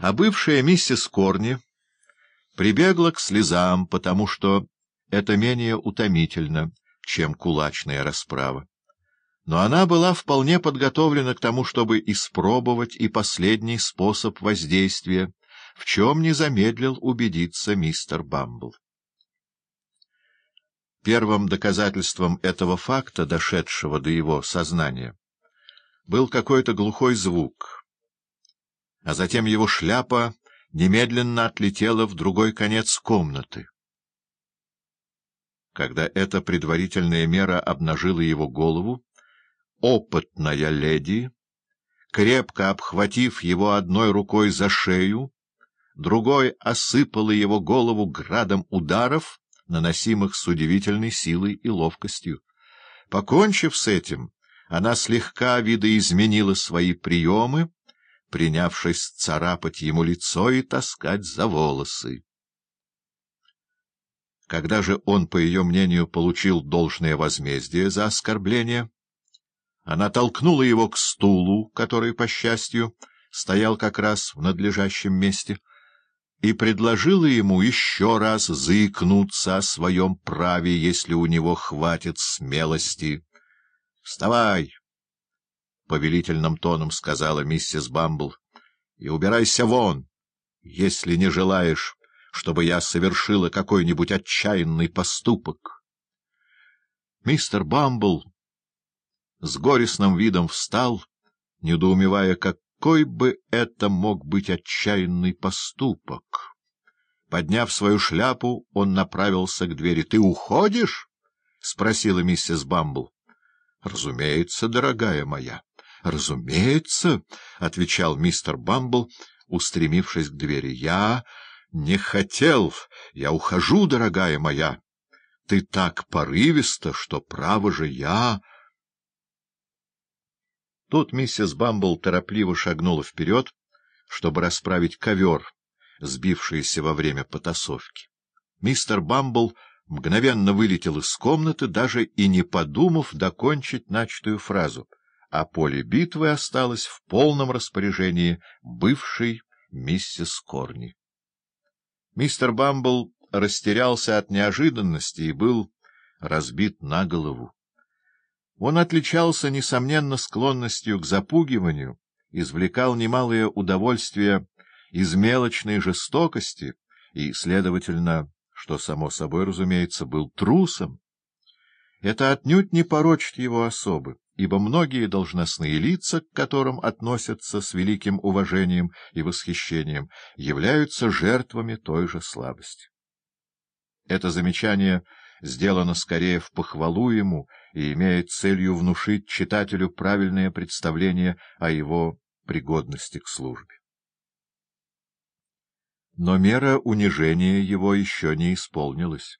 А бывшая миссис Корни прибегла к слезам, потому что это менее утомительно, чем кулачная расправа. Но она была вполне подготовлена к тому, чтобы испробовать и последний способ воздействия, в чем не замедлил убедиться мистер Бамбл. Первым доказательством этого факта, дошедшего до его сознания, был какой-то глухой звук — а затем его шляпа немедленно отлетела в другой конец комнаты. Когда эта предварительная мера обнажила его голову, опытная леди, крепко обхватив его одной рукой за шею, другой осыпала его голову градом ударов, наносимых с удивительной силой и ловкостью. Покончив с этим, она слегка видоизменила свои приемы, принявшись царапать ему лицо и таскать за волосы. Когда же он, по ее мнению, получил должное возмездие за оскорбление, она толкнула его к стулу, который, по счастью, стоял как раз в надлежащем месте, и предложила ему еще раз заикнуться о своем праве, если у него хватит смелости. — Вставай! Повелительным тоном сказала миссис Бамбл, — и убирайся вон, если не желаешь, чтобы я совершила какой-нибудь отчаянный поступок. Мистер Бамбл с горестным видом встал, недоумевая, какой бы это мог быть отчаянный поступок. Подняв свою шляпу, он направился к двери. — Ты уходишь? — спросила миссис Бамбл. — Разумеется, дорогая моя. — Разумеется, — отвечал мистер Бамбл, устремившись к двери. — Я не хотел. Я ухожу, дорогая моя. Ты так порывиста, что, право же, я... Тут миссис Бамбл торопливо шагнула вперед, чтобы расправить ковер, сбившийся во время потасовки. Мистер Бамбл мгновенно вылетел из комнаты, даже и не подумав докончить начатую фразу — а поле битвы осталось в полном распоряжении бывшей миссис Корни. Мистер Бамбл растерялся от неожиданности и был разбит на голову. Он отличался, несомненно, склонностью к запугиванию, извлекал немалое удовольствие из мелочной жестокости и, следовательно, что, само собой, разумеется, был трусом. Это отнюдь не порочит его особы ибо многие должностные лица, к которым относятся с великим уважением и восхищением, являются жертвами той же слабости. Это замечание сделано скорее в похвалу ему и имеет целью внушить читателю правильное представление о его пригодности к службе. Но мера унижения его еще не исполнилась.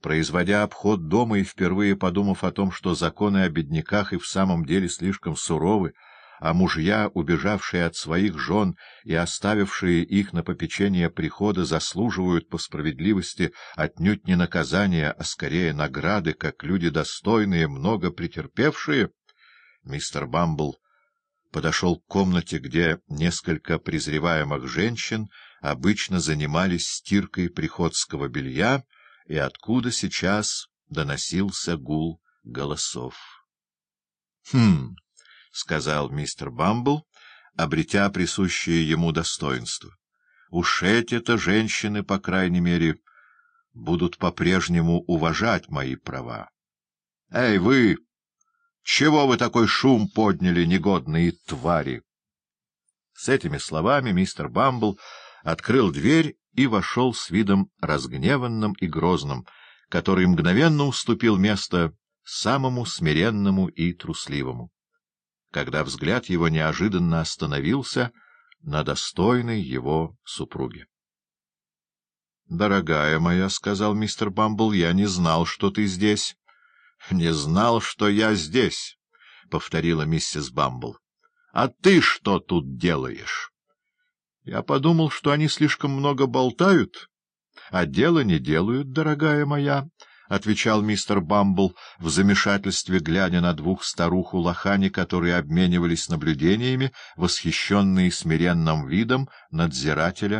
Производя обход дома и впервые подумав о том, что законы о бедняках и в самом деле слишком суровы, а мужья, убежавшие от своих жен и оставившие их на попечение прихода, заслуживают по справедливости отнюдь не наказания, а скорее награды, как люди достойные, много претерпевшие, мистер Бамбл подошел к комнате, где несколько презреваемых женщин обычно занимались стиркой приходского белья, и откуда сейчас доносился гул голосов. — Хм, — сказал мистер Бамбл, обретя присущее ему достоинство. — Уж эти-то женщины, по крайней мере, будут по-прежнему уважать мои права. — Эй, вы! Чего вы такой шум подняли, негодные твари? С этими словами мистер Бамбл открыл дверь и вошел с видом разгневанным и грозным, который мгновенно уступил место самому смиренному и трусливому. Когда взгляд его неожиданно остановился на достойной его супруге. — Дорогая моя, — сказал мистер Бамбл, — я не знал, что ты здесь. — Не знал, что я здесь, — повторила миссис Бамбл. — А ты что тут делаешь? Я подумал, что они слишком много болтают, а дело не делают, дорогая моя, отвечал мистер Бамбл, в замешательстве глядя на двух старух у лохани, которые обменивались наблюдениями, восхищенные смиренным видом надзирателя